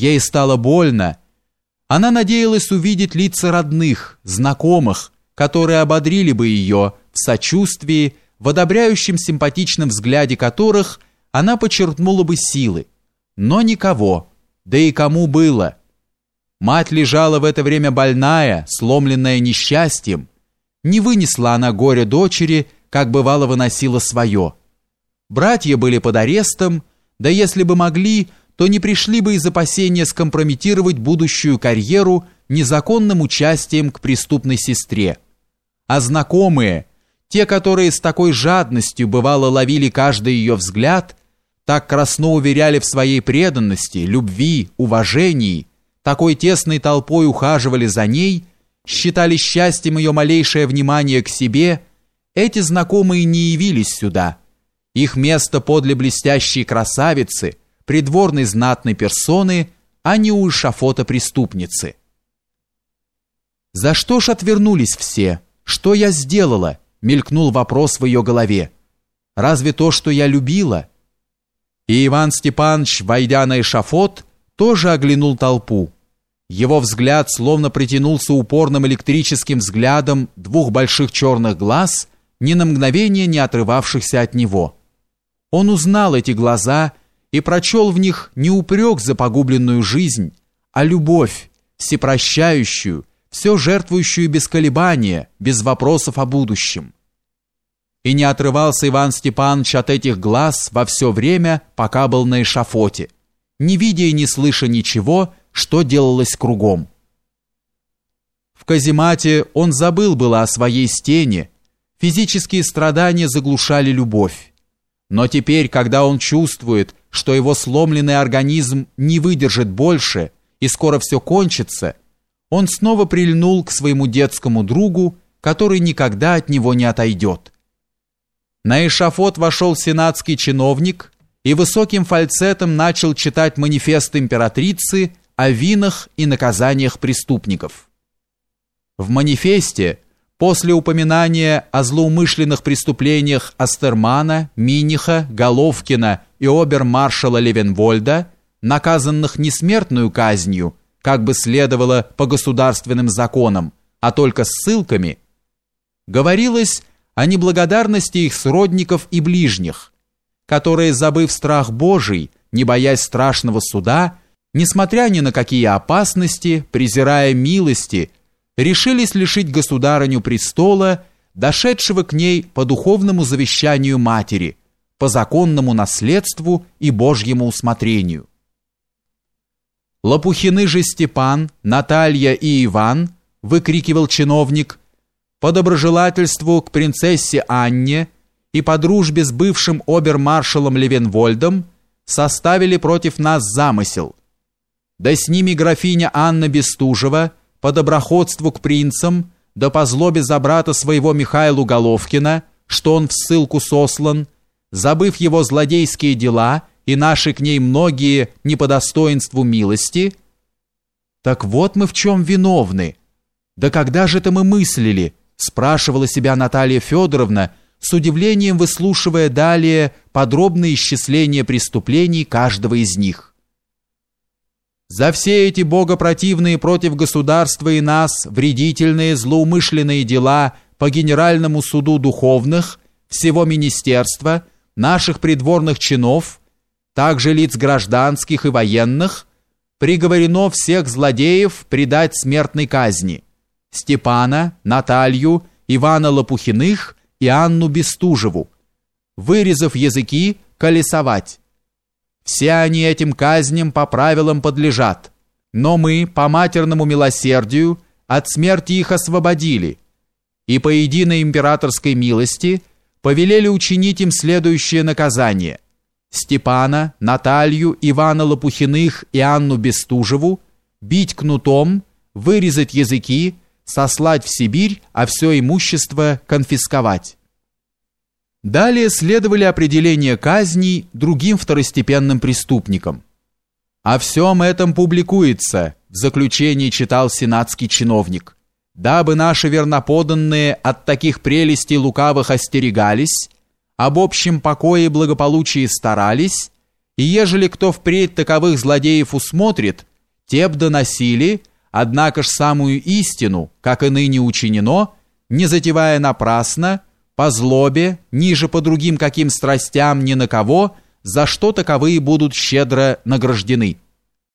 ей стало больно. Она надеялась увидеть лица родных, знакомых, которые ободрили бы ее в сочувствии, в одобряющем симпатичном взгляде которых она почерпнула бы силы. Но никого, да и кому было. Мать лежала в это время больная, сломленная несчастьем. Не вынесла она горя дочери, как бывало выносила свое. Братья были под арестом, да если бы могли, то не пришли бы из опасения скомпрометировать будущую карьеру незаконным участием к преступной сестре. А знакомые, те, которые с такой жадностью бывало ловили каждый ее взгляд, так красно уверяли в своей преданности, любви, уважении, такой тесной толпой ухаживали за ней, считали счастьем ее малейшее внимание к себе, эти знакомые не явились сюда. Их место подле блестящей красавицы, придворной знатной персоны, а не у эшафота преступницы. «За что ж отвернулись все? Что я сделала?» мелькнул вопрос в ее голове. «Разве то, что я любила?» И Иван Степанович, войдя на эшафот, тоже оглянул толпу. Его взгляд словно притянулся упорным электрическим взглядом двух больших черных глаз, ни на мгновение не отрывавшихся от него. Он узнал эти глаза и прочел в них не упрек за погубленную жизнь, а любовь, всепрощающую, все жертвующую без колебания, без вопросов о будущем. И не отрывался Иван Степанович от этих глаз во все время, пока был на эшафоте, не видя и не слыша ничего, что делалось кругом. В каземате он забыл было о своей стене, физические страдания заглушали любовь. Но теперь, когда он чувствует, что его сломленный организм не выдержит больше и скоро все кончится, он снова прильнул к своему детскому другу, который никогда от него не отойдет. На эшафот вошел сенатский чиновник и высоким фальцетом начал читать манифест императрицы о винах и наказаниях преступников. В манифесте После упоминания о злоумышленных преступлениях Астермана, Миниха, Головкина и обермаршала Левенвольда, наказанных не смертную казнью, как бы следовало по государственным законам, а только ссылками, говорилось о неблагодарности их сродников и ближних, которые, забыв страх Божий, не боясь страшного суда, несмотря ни на какие опасности, презирая милости, решились лишить государыню престола, дошедшего к ней по духовному завещанию матери, по законному наследству и Божьему усмотрению. Лопухины же Степан, Наталья и Иван, выкрикивал чиновник, по доброжелательству к принцессе Анне и по дружбе с бывшим обермаршалом Левенвольдом составили против нас замысел. Да с ними графиня Анна Бестужева – по доброходству к принцам, да по злобе за брата своего Михаилу Головкина, что он в ссылку сослан, забыв его злодейские дела и наши к ней многие не по достоинству милости, так вот мы в чем виновны. Да когда же это мы мыслили, спрашивала себя Наталья Федоровна, с удивлением выслушивая далее подробное исчисление преступлений каждого из них. За все эти богопротивные против государства и нас вредительные злоумышленные дела по Генеральному суду духовных, всего министерства, наших придворных чинов, также лиц гражданских и военных, приговорено всех злодеев предать смертной казни. Степана, Наталью, Ивана Лопухиных и Анну Бестужеву, вырезав языки, колесовать. Все они этим казням по правилам подлежат. Но мы, по матерному милосердию, от смерти их освободили, и по единой императорской милости повелели учинить им следующее наказание. Степана, Наталью, Ивана Лопухиных и Анну Бестужеву бить кнутом, вырезать языки, сослать в Сибирь, а все имущество конфисковать. Далее следовали определения казней другим второстепенным преступникам. «О всем этом публикуется», в заключении читал сенатский чиновник, «дабы наши верноподанные от таких прелестей лукавых остерегались, об общем покое и благополучии старались, и ежели кто впредь таковых злодеев усмотрит, те б доносили, однако ж самую истину, как и ныне учинено, не затевая напрасно, по злобе, ниже по другим каким страстям ни на кого, за что таковые будут щедро награждены».